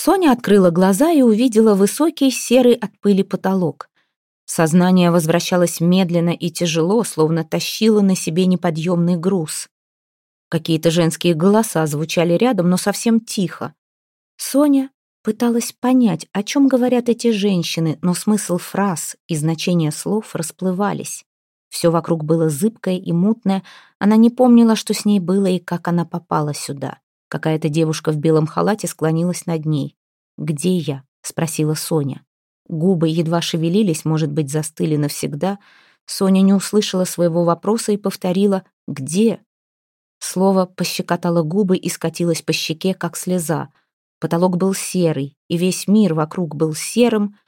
Соня открыла глаза и увидела высокий серый от пыли потолок. Сознание возвращалось медленно и тяжело, словно тащило на себе неподъемный груз. Какие-то женские голоса звучали рядом, но совсем тихо. Соня пыталась понять, о чем говорят эти женщины, но смысл фраз и значение слов расплывались. Все вокруг было зыбкое и мутное, она не помнила, что с ней было и как она попала сюда. Какая-то девушка в белом халате склонилась над ней. «Где я?» — спросила Соня. Губы едва шевелились, может быть, застыли навсегда. Соня не услышала своего вопроса и повторила «Где?». Слово пощекотало губы и скатилось по щеке, как слеза. Потолок был серый, и весь мир вокруг был серым.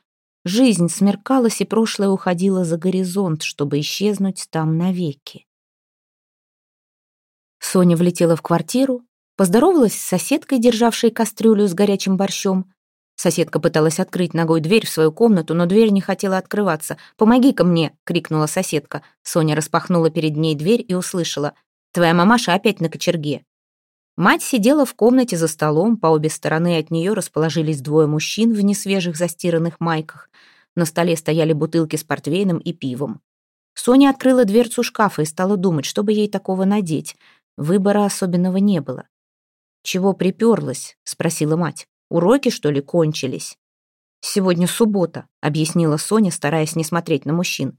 Жизнь смеркалась, и прошлое уходило за горизонт, чтобы исчезнуть там навеки. Соня влетела в квартиру, поздоровалась с соседкой, державшей кастрюлю с горячим борщом. Соседка пыталась открыть ногой дверь в свою комнату, но дверь не хотела открываться. «Помоги-ка мне!» — крикнула соседка. Соня распахнула перед ней дверь и услышала. «Твоя мамаша опять на кочерге». Мать сидела в комнате за столом, по обе стороны от нее расположились двое мужчин в несвежих застиранных майках. На столе стояли бутылки с портвейном и пивом. Соня открыла дверцу шкафа и стала думать, что бы ей такого надеть. Выбора особенного не было. «Чего приперлась?» — спросила мать. Уроки, что ли, кончились?» «Сегодня суббота», — объяснила Соня, стараясь не смотреть на мужчин.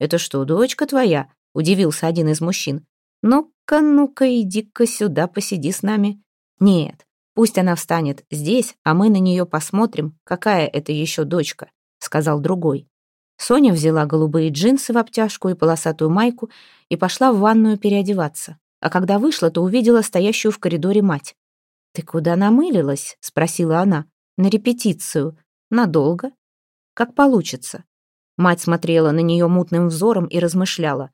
«Это что, дочка твоя?» — удивился один из мужчин. «Ну-ка, ну-ка, иди-ка сюда, посиди с нами». «Нет, пусть она встанет здесь, а мы на нее посмотрим, какая это еще дочка», — сказал другой. Соня взяла голубые джинсы в обтяжку и полосатую майку и пошла в ванную переодеваться. А когда вышла, то увидела стоящую в коридоре мать. «Ты куда намылилась?» — спросила она. «На репетицию. Надолго?» «Как получится». Мать смотрела на нее мутным взором и размышляла.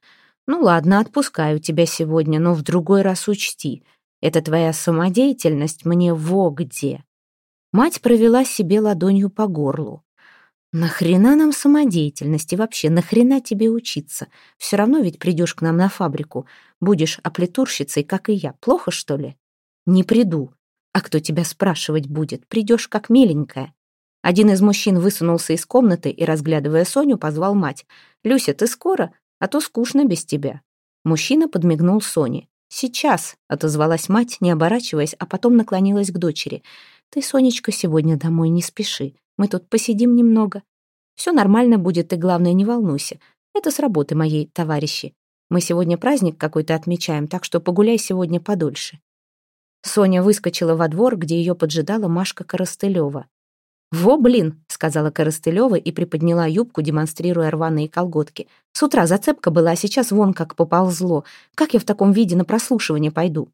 «Ну ладно, отпускаю тебя сегодня, но в другой раз учти. Это твоя самодеятельность мне во где». Мать провела себе ладонью по горлу. «Нахрена нам самодеятельность и вообще нахрена тебе учиться? Все равно ведь придешь к нам на фабрику. Будешь оплетурщицей, как и я. Плохо, что ли?» «Не приду. А кто тебя спрашивать будет? Придешь как миленькая. Один из мужчин высунулся из комнаты и, разглядывая Соню, позвал мать. «Люся, ты скоро? А то скучно без тебя». Мужчина подмигнул Соне. «Сейчас», — отозвалась мать, не оборачиваясь, а потом наклонилась к дочери. «Ты, Сонечка, сегодня домой не спеши. Мы тут посидим немного. Все нормально будет, ты, главное, не волнуйся. Это с работы моей, товарищи. Мы сегодня праздник какой-то отмечаем, так что погуляй сегодня подольше». Соня выскочила во двор, где ее поджидала Машка Коростылева. «Во, блин!» — сказала Коростылева и приподняла юбку, демонстрируя рваные колготки. «С утра зацепка была, а сейчас вон как поползло. Как я в таком виде на прослушивание пойду?»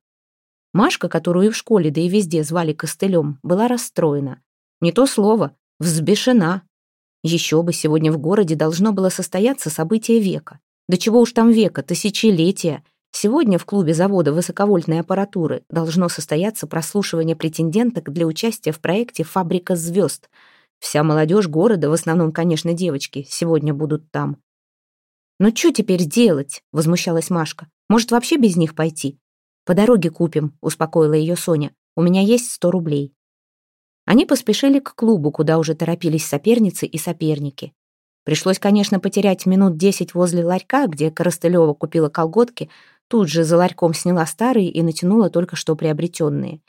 Машка, которую и в школе, да и везде звали Костылем, была расстроена. Не то слово, взбешена. Еще бы, сегодня в городе должно было состояться событие века. Да чего уж там века, тысячелетия. Сегодня в клубе завода высоковольтной аппаратуры должно состояться прослушивание претенденток для участия в проекте «Фабрика звезд». Вся молодежь города, в основном, конечно, девочки, сегодня будут там. «Ну что теперь делать?» — возмущалась Машка. «Может, вообще без них пойти?» «По дороге купим», — успокоила ее Соня. «У меня есть сто рублей». Они поспешили к клубу, куда уже торопились соперницы и соперники. Пришлось, конечно, потерять минут десять возле ларька, где Коростылева купила колготки, Тут же за ларьком сняла старые и натянула только что приобретенные.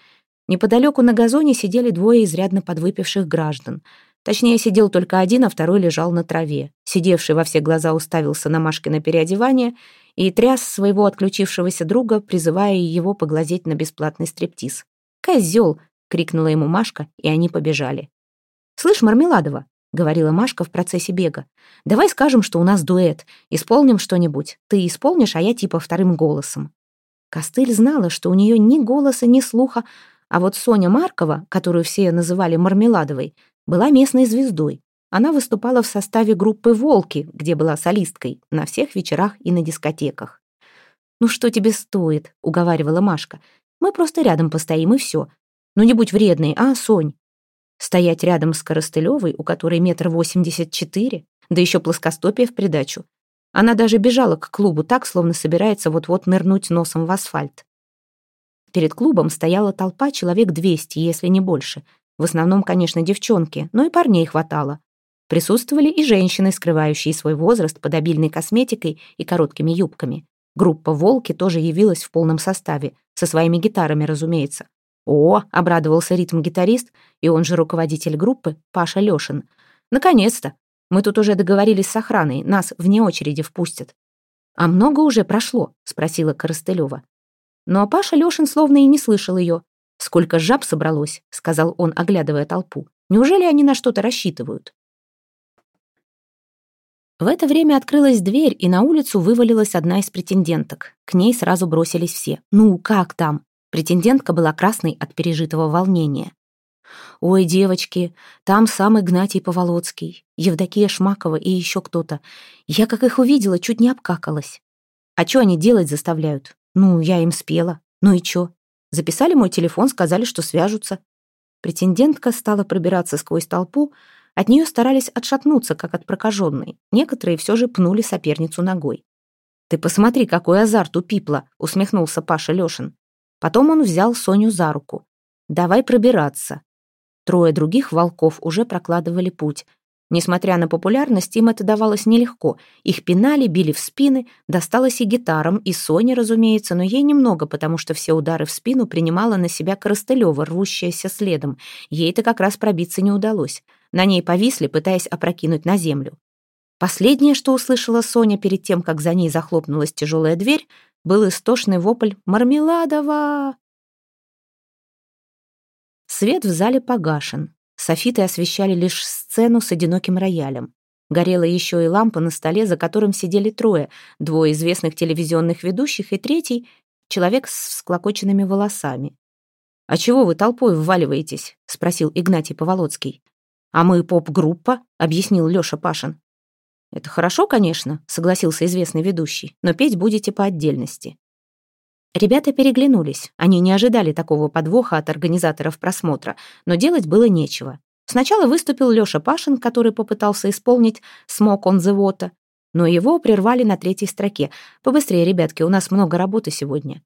Неподалеку на газоне сидели двое изрядно подвыпивших граждан. Точнее, сидел только один, а второй лежал на траве. Сидевший во все глаза уставился на Машкино переодевание и тряс своего отключившегося друга, призывая его поглазеть на бесплатный стриптиз. «Козел!» — крикнула ему Машка, и они побежали. «Слышь, Мармеладова, — говорила Машка в процессе бега. «Давай скажем, что у нас дуэт. Исполним что-нибудь. Ты исполнишь, а я типа вторым голосом». Костыль знала, что у нее ни голоса, ни слуха, а вот Соня Маркова, которую все называли Мармеладовой, была местной звездой. Она выступала в составе группы «Волки», где была солисткой, на всех вечерах и на дискотеках. «Ну что тебе стоит?» — уговаривала Машка. «Мы просто рядом постоим, и все. Ну не будь вредной, а, Сонь?» Стоять рядом с Коростылевой, у которой метр восемьдесят четыре, да еще плоскостопие в придачу. Она даже бежала к клубу так, словно собирается вот-вот нырнуть носом в асфальт. Перед клубом стояла толпа человек двести, если не больше. В основном, конечно, девчонки, но и парней хватало. Присутствовали и женщины, скрывающие свой возраст под обильной косметикой и короткими юбками. Группа «Волки» тоже явилась в полном составе, со своими гитарами, разумеется. «О!» — обрадовался ритм-гитарист, и он же руководитель группы, Паша Лешин. «Наконец-то! Мы тут уже договорились с охраной, нас вне очереди впустят». «А много уже прошло?» — спросила Коростылева. Но Паша Лешин словно и не слышал ее. «Сколько жаб собралось?» — сказал он, оглядывая толпу. «Неужели они на что-то рассчитывают?» В это время открылась дверь, и на улицу вывалилась одна из претенденток. К ней сразу бросились все. «Ну, как там?» Претендентка была красной от пережитого волнения. «Ой, девочки, там сам Игнатий Поволоцкий, Евдокия Шмакова и еще кто-то. Я, как их увидела, чуть не обкакалась. А что они делать заставляют? Ну, я им спела. Ну и чё? Записали мой телефон, сказали, что свяжутся». Претендентка стала пробираться сквозь толпу, от нее старались отшатнуться, как от прокаженной. Некоторые все же пнули соперницу ногой. «Ты посмотри, какой азарт у Пипла!» — усмехнулся Паша Лешин. Потом он взял Соню за руку. «Давай пробираться». Трое других волков уже прокладывали путь. Несмотря на популярность, им это давалось нелегко. Их пинали, били в спины, досталось и гитарам, и Соне, разумеется, но ей немного, потому что все удары в спину принимала на себя Коростылева, рвущаяся следом. Ей-то как раз пробиться не удалось. На ней повисли, пытаясь опрокинуть на землю. Последнее, что услышала Соня перед тем, как за ней захлопнулась тяжелая дверь, был истошный вопль «Мармеладова!». Свет в зале погашен. Софиты освещали лишь сцену с одиноким роялем. Горела еще и лампа на столе, за которым сидели трое, двое известных телевизионных ведущих и третий — человек с всклокоченными волосами. «А чего вы толпой вваливаетесь?» — спросил Игнатий Поволоцкий. «А мы поп-группа», — объяснил Лёша Пашин. «Это хорошо, конечно», — согласился известный ведущий, «но петь будете по отдельности». Ребята переглянулись. Они не ожидали такого подвоха от организаторов просмотра, но делать было нечего. Сначала выступил Лёша Пашин, который попытался исполнить «Smoke on the Water», но его прервали на третьей строке. «Побыстрее, ребятки, у нас много работы сегодня».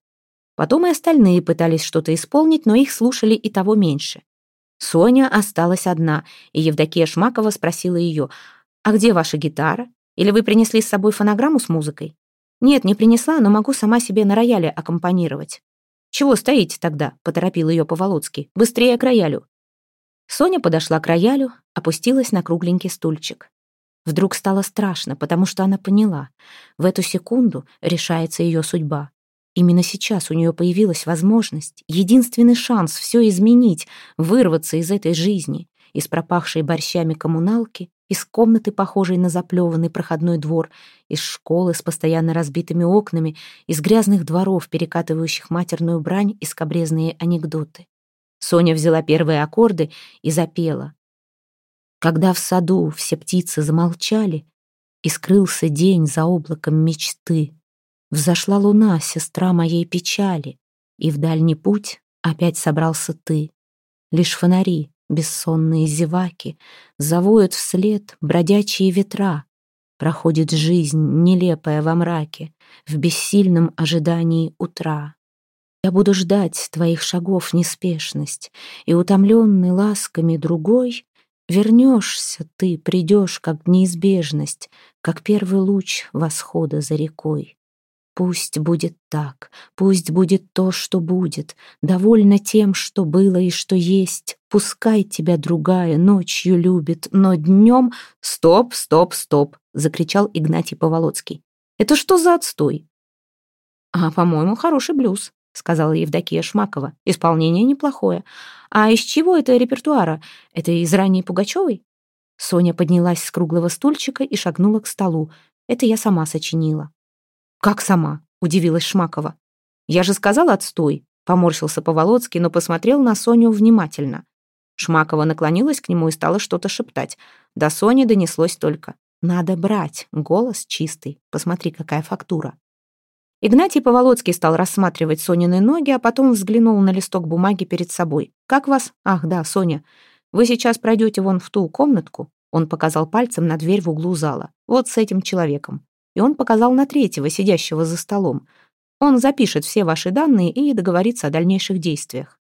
Потом и остальные пытались что-то исполнить, но их слушали и того меньше. Соня осталась одна, и Евдокия Шмакова спросила ее, «А где ваша гитара? Или вы принесли с собой фонограмму с музыкой?» «Нет, не принесла, но могу сама себе на рояле аккомпанировать». «Чего стоите тогда?» — поторопил ее Поволоцкий. «Быстрее к роялю». Соня подошла к роялю, опустилась на кругленький стульчик. Вдруг стало страшно, потому что она поняла. В эту секунду решается ее судьба. Именно сейчас у нее появилась возможность, единственный шанс все изменить, вырваться из этой жизни, из пропахшей борщами коммуналки, из комнаты, похожей на заплеванный проходной двор, из школы с постоянно разбитыми окнами, из грязных дворов, перекатывающих матерную брань и скобрезные анекдоты. Соня взяла первые аккорды и запела. Когда в саду все птицы замолчали, и скрылся день за облаком мечты, Взошла луна, сестра моей печали, И в дальний путь опять собрался ты. Лишь фонари, бессонные зеваки, Завоют вслед бродячие ветра. Проходит жизнь, нелепая во мраке, В бессильном ожидании утра. Я буду ждать твоих шагов неспешность, И, утомленный ласками другой, Вернешься ты, придешь, как неизбежность, Как первый луч восхода за рекой. Пусть будет так, пусть будет то, что будет, довольно тем, что было и что есть. Пускай тебя другая ночью любит, но днем... Стоп, стоп, стоп, закричал Игнатий Поволоцкий. Это что за отстой? А, по-моему, хороший блюз, сказала Евдокия Шмакова. Исполнение неплохое. А из чего это репертуара? Это из ранней Пугачевой? Соня поднялась с круглого стульчика и шагнула к столу. Это я сама сочинила. «Как сама?» — удивилась Шмакова. «Я же сказал отстой», — поморщился Поволоцкий, но посмотрел на Соню внимательно. Шмакова наклонилась к нему и стала что-то шептать. До Сони донеслось только. «Надо брать. Голос чистый. Посмотри, какая фактура». Игнатий Поволоцкий стал рассматривать Сонины ноги, а потом взглянул на листок бумаги перед собой. «Как вас?» «Ах, да, Соня. Вы сейчас пройдете вон в ту комнатку». Он показал пальцем на дверь в углу зала. «Вот с этим человеком и он показал на третьего, сидящего за столом. Он запишет все ваши данные и договорится о дальнейших действиях.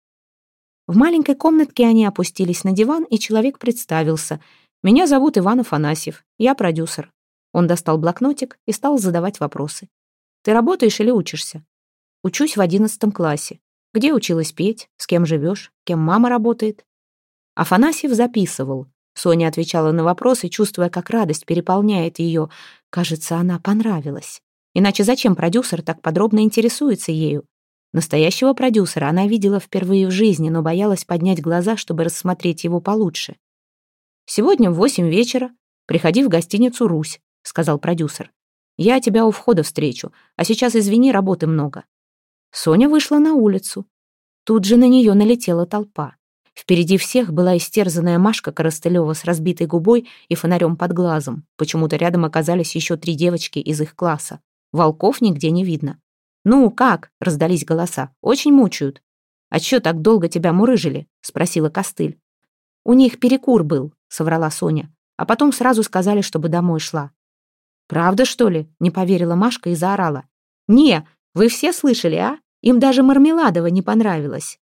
В маленькой комнатке они опустились на диван, и человек представился. «Меня зовут Иван Афанасьев, я продюсер». Он достал блокнотик и стал задавать вопросы. «Ты работаешь или учишься?» «Учусь в одиннадцатом классе. Где училась петь? С кем живешь? Кем мама работает?» Афанасьев записывал. Соня отвечала на вопросы, чувствуя, как радость переполняет ее. Кажется, она понравилась. Иначе зачем продюсер так подробно интересуется ею? Настоящего продюсера она видела впервые в жизни, но боялась поднять глаза, чтобы рассмотреть его получше. «Сегодня в восемь вечера приходи в гостиницу «Русь», — сказал продюсер. «Я тебя у входа встречу, а сейчас, извини, работы много». Соня вышла на улицу. Тут же на нее налетела толпа. Впереди всех была истерзанная Машка Коростылева с разбитой губой и фонарем под глазом. Почему-то рядом оказались еще три девочки из их класса. Волков нигде не видно. «Ну, как?» — раздались голоса. «Очень мучают». «А чё так долго тебя мурыжили?» — спросила Костыль. «У них перекур был», — соврала Соня. А потом сразу сказали, чтобы домой шла. «Правда, что ли?» — не поверила Машка и заорала. «Не, вы все слышали, а? Им даже Мармеладова не понравилось».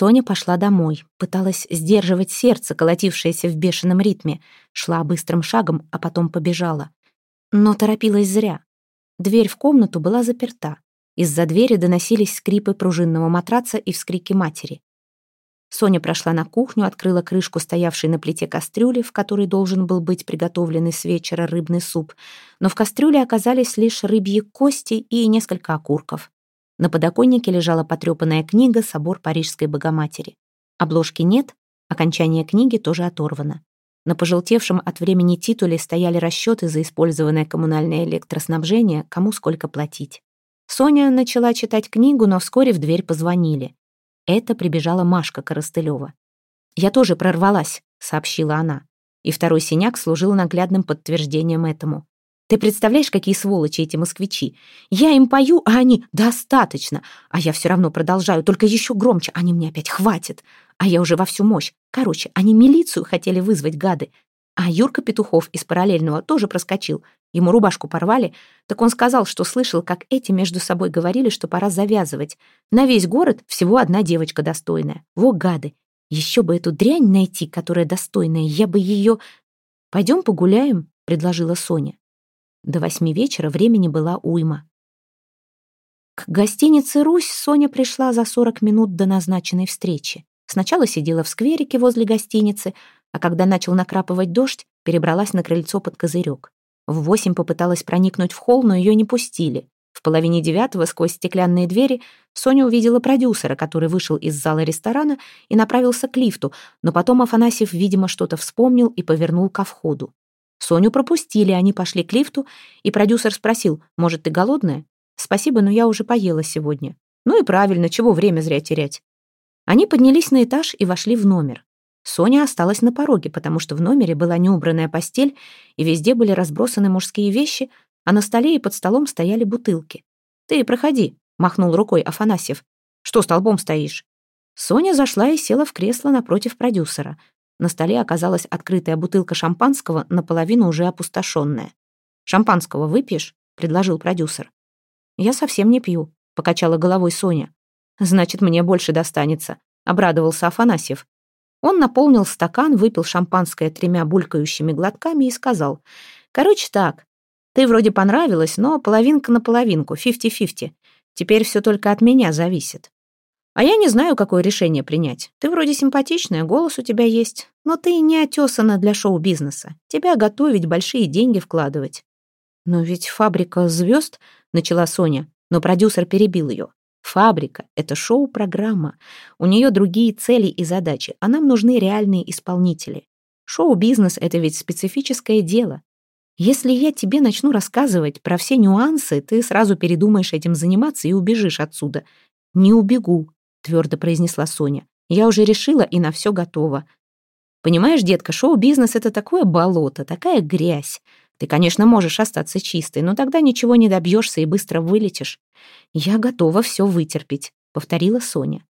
Соня пошла домой, пыталась сдерживать сердце, колотившееся в бешеном ритме, шла быстрым шагом, а потом побежала. Но торопилась зря. Дверь в комнату была заперта. Из-за двери доносились скрипы пружинного матраца и вскрики матери. Соня прошла на кухню, открыла крышку стоявшей на плите кастрюли, в которой должен был быть приготовленный с вечера рыбный суп, но в кастрюле оказались лишь рыбьи кости и несколько окурков. На подоконнике лежала потрепанная книга «Собор Парижской Богоматери». Обложки нет, окончание книги тоже оторвано. На пожелтевшем от времени титуле стояли расчеты за использованное коммунальное электроснабжение, кому сколько платить. Соня начала читать книгу, но вскоре в дверь позвонили. Это прибежала Машка Коростылева. «Я тоже прорвалась», — сообщила она. И второй синяк служил наглядным подтверждением этому. «Ты представляешь, какие сволочи эти москвичи? Я им пою, а они «достаточно», а я все равно продолжаю, только еще громче, они мне опять «хватит», а я уже во всю мощь. Короче, они милицию хотели вызвать, гады. А Юрка Петухов из параллельного тоже проскочил. Ему рубашку порвали, так он сказал, что слышал, как эти между собой говорили, что пора завязывать. На весь город всего одна девочка достойная. Во, гады! Еще бы эту дрянь найти, которая достойная, я бы ее... «Пойдем погуляем», — предложила Соня. До восьми вечера времени была уйма. К гостинице «Русь» Соня пришла за сорок минут до назначенной встречи. Сначала сидела в скверике возле гостиницы, а когда начал накрапывать дождь, перебралась на крыльцо под козырек. В восемь попыталась проникнуть в холл, но ее не пустили. В половине девятого сквозь стеклянные двери Соня увидела продюсера, который вышел из зала ресторана и направился к лифту, но потом Афанасьев, видимо, что-то вспомнил и повернул ко входу. Соню пропустили, они пошли к лифту, и продюсер спросил, «Может, ты голодная?» «Спасибо, но я уже поела сегодня». «Ну и правильно, чего время зря терять?» Они поднялись на этаж и вошли в номер. Соня осталась на пороге, потому что в номере была неубранная постель, и везде были разбросаны мужские вещи, а на столе и под столом стояли бутылки. «Ты проходи», — махнул рукой Афанасьев. «Что столбом стоишь?» Соня зашла и села в кресло напротив продюсера. На столе оказалась открытая бутылка шампанского, наполовину уже опустошенная. «Шампанского выпьешь?» — предложил продюсер. «Я совсем не пью», — покачала головой Соня. «Значит, мне больше достанется», — обрадовался Афанасьев. Он наполнил стакан, выпил шампанское тремя булькающими глотками и сказал, «Короче так, ты вроде понравилась, но половинка на половинку, фифти-фифти. Теперь все только от меня зависит. А я не знаю, какое решение принять. Ты вроде симпатичная, голос у тебя есть, но ты не отесана для шоу-бизнеса. Тебя готовить, большие деньги вкладывать». «Но ведь фабрика звезд», — начала Соня, но продюсер перебил ее. Фабрика — это шоу-программа. У нее другие цели и задачи, а нам нужны реальные исполнители. Шоу-бизнес — это ведь специфическое дело. Если я тебе начну рассказывать про все нюансы, ты сразу передумаешь этим заниматься и убежишь отсюда. «Не убегу», — твердо произнесла Соня. «Я уже решила и на все готова. Понимаешь, детка, шоу-бизнес — это такое болото, такая грязь. Ты, конечно, можешь остаться чистой, но тогда ничего не добьешься и быстро вылетишь. Я готова все вытерпеть, повторила Соня.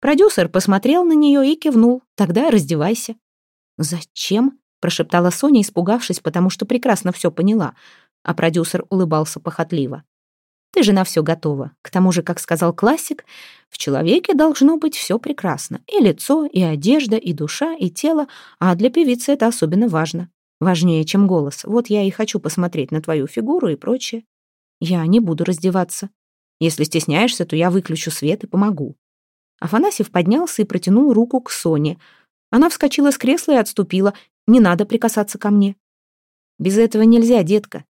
Продюсер посмотрел на нее и кивнул. Тогда раздевайся. Зачем? прошептала Соня, испугавшись, потому что прекрасно все поняла. А продюсер улыбался похотливо. Ты же на все готова. К тому же, как сказал классик, в человеке должно быть все прекрасно. И лицо, и одежда, и душа, и тело. А для певицы это особенно важно. Важнее, чем голос. Вот я и хочу посмотреть на твою фигуру и прочее. Я не буду раздеваться. Если стесняешься, то я выключу свет и помогу. Афанасьев поднялся и протянул руку к Соне. Она вскочила с кресла и отступила. Не надо прикасаться ко мне. Без этого нельзя, детка.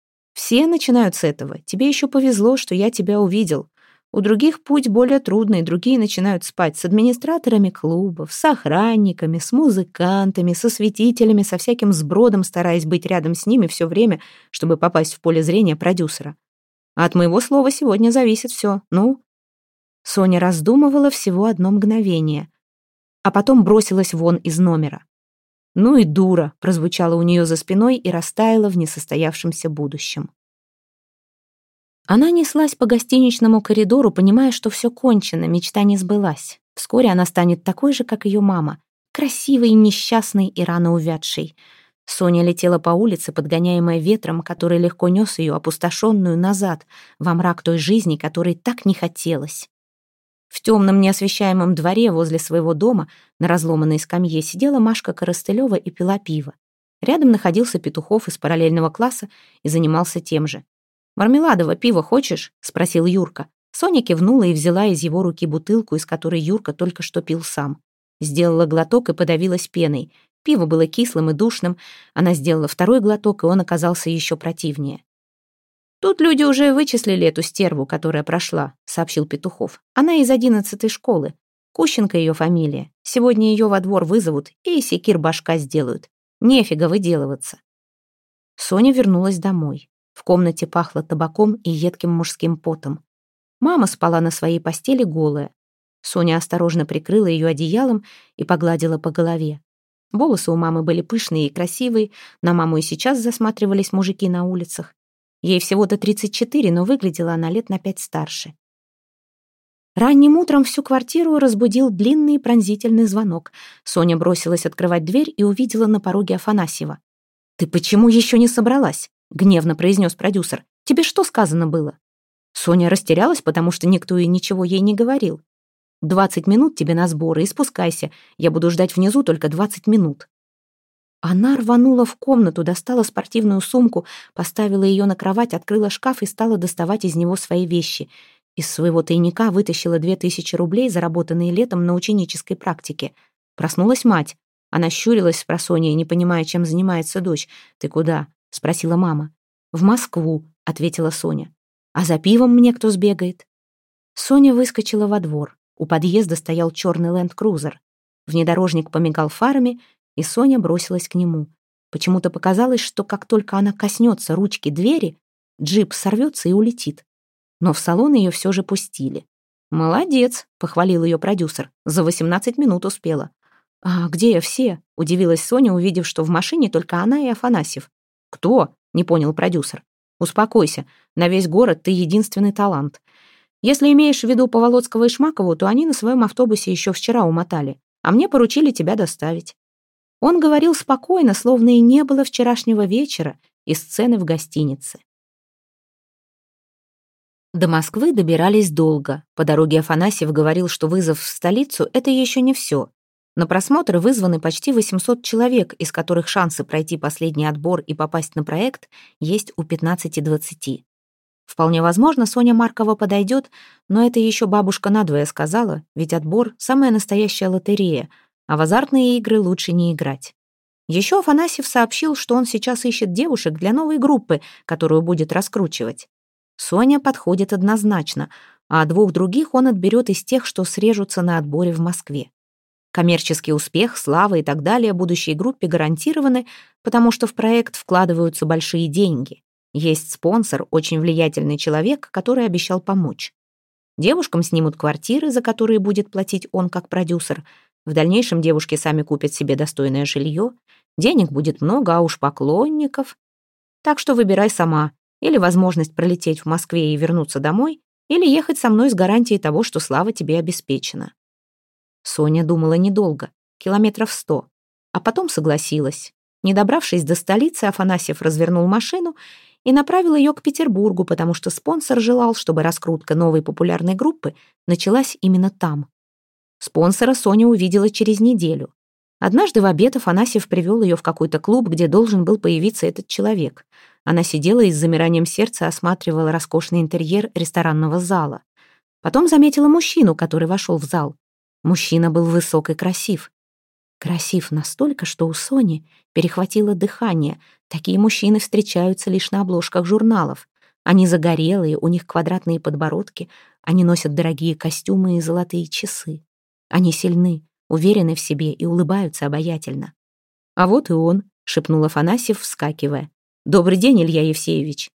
Все начинают с этого. Тебе еще повезло, что я тебя увидел. У других путь более трудный, другие начинают спать с администраторами клубов, с охранниками, с музыкантами, со светителями, со всяким сбродом, стараясь быть рядом с ними все время, чтобы попасть в поле зрения продюсера. От моего слова сегодня зависит все. Ну? Соня раздумывала всего одно мгновение, а потом бросилась вон из номера. «Ну и дура!» прозвучало у нее за спиной и растаяла в несостоявшемся будущем. Она неслась по гостиничному коридору, понимая, что все кончено, мечта не сбылась. Вскоре она станет такой же, как ее мама, красивой, несчастной и рано увядшей. Соня летела по улице, подгоняемая ветром, который легко нес ее, опустошенную, назад, во мрак той жизни, которой так не хотелось. В темном неосвещаемом дворе возле своего дома на разломанной скамье сидела Машка Коростылева и пила пиво. Рядом находился Петухов из параллельного класса и занимался тем же. «Мармеладово пиво хочешь?» — спросил Юрка. Соня кивнула и взяла из его руки бутылку, из которой Юрка только что пил сам. Сделала глоток и подавилась пеной. Пиво было кислым и душным. Она сделала второй глоток, и он оказался еще противнее. «Тут люди уже вычислили эту стерву, которая прошла», — сообщил Петухов. «Она из одиннадцатой школы. Кущенко ее фамилия. Сегодня ее во двор вызовут и секир башка сделают. Нефига выделываться». Соня вернулась домой. В комнате пахло табаком и едким мужским потом. Мама спала на своей постели голая. Соня осторожно прикрыла ее одеялом и погладила по голове. Волосы у мамы были пышные и красивые, на маму и сейчас засматривались мужики на улицах. Ей всего-то 34, но выглядела она лет на пять старше. Ранним утром всю квартиру разбудил длинный пронзительный звонок. Соня бросилась открывать дверь и увидела на пороге Афанасьева. «Ты почему еще не собралась?» — гневно произнес продюсер. «Тебе что сказано было?» Соня растерялась, потому что никто и ничего ей не говорил. «Двадцать минут тебе на сборы и спускайся. Я буду ждать внизу только двадцать минут». Она рванула в комнату, достала спортивную сумку, поставила ее на кровать, открыла шкаф и стала доставать из него свои вещи. Из своего тайника вытащила две тысячи рублей, заработанные летом на ученической практике. Проснулась мать. Она щурилась с просонья, не понимая, чем занимается дочь. «Ты куда?» — спросила мама. «В Москву», — ответила Соня. «А за пивом мне кто сбегает?» Соня выскочила во двор. У подъезда стоял черный ленд-крузер. Внедорожник помигал фарами, и Соня бросилась к нему. Почему-то показалось, что как только она коснется ручки двери, джип сорвется и улетит. Но в салон ее все же пустили. «Молодец», — похвалил ее продюсер, «за 18 минут успела». «А где все?» — удивилась Соня, увидев, что в машине только она и Афанасьев. «Кто?» — не понял продюсер. «Успокойся, на весь город ты единственный талант. Если имеешь в виду Поволоцкого и Шмакову, то они на своем автобусе еще вчера умотали, а мне поручили тебя доставить». Он говорил спокойно, словно и не было вчерашнего вечера и сцены в гостинице. До Москвы добирались долго. По дороге Афанасьев говорил, что вызов в столицу — это еще не все. На просмотр вызваны почти 800 человек, из которых шансы пройти последний отбор и попасть на проект есть у 15-20. Вполне возможно, Соня Маркова подойдет, но это еще бабушка надвое сказала, ведь отбор — самая настоящая лотерея — а в азартные игры лучше не играть. Еще Афанасьев сообщил, что он сейчас ищет девушек для новой группы, которую будет раскручивать. Соня подходит однозначно, а двух других он отберет из тех, что срежутся на отборе в Москве. Коммерческий успех, слава и так далее будущей группе гарантированы, потому что в проект вкладываются большие деньги. Есть спонсор, очень влиятельный человек, который обещал помочь. Девушкам снимут квартиры, за которые будет платить он как продюсер – в дальнейшем девушки сами купят себе достойное жилье, денег будет много, а уж поклонников. Так что выбирай сама. Или возможность пролететь в Москве и вернуться домой, или ехать со мной с гарантией того, что слава тебе обеспечена. Соня думала недолго, километров сто, а потом согласилась. Не добравшись до столицы, Афанасьев развернул машину и направил ее к Петербургу, потому что спонсор желал, чтобы раскрутка новой популярной группы началась именно там. Спонсора Соня увидела через неделю. Однажды в обед Афанасьев привел ее в какой-то клуб, где должен был появиться этот человек. Она сидела и с замиранием сердца осматривала роскошный интерьер ресторанного зала. Потом заметила мужчину, который вошел в зал. Мужчина был высок и красив. Красив настолько, что у Сони перехватило дыхание. Такие мужчины встречаются лишь на обложках журналов. Они загорелые, у них квадратные подбородки, они носят дорогие костюмы и золотые часы. Они сильны, уверены в себе и улыбаются обаятельно. «А вот и он», — шепнул Афанасьев, вскакивая. «Добрый день, Илья Евсеевич».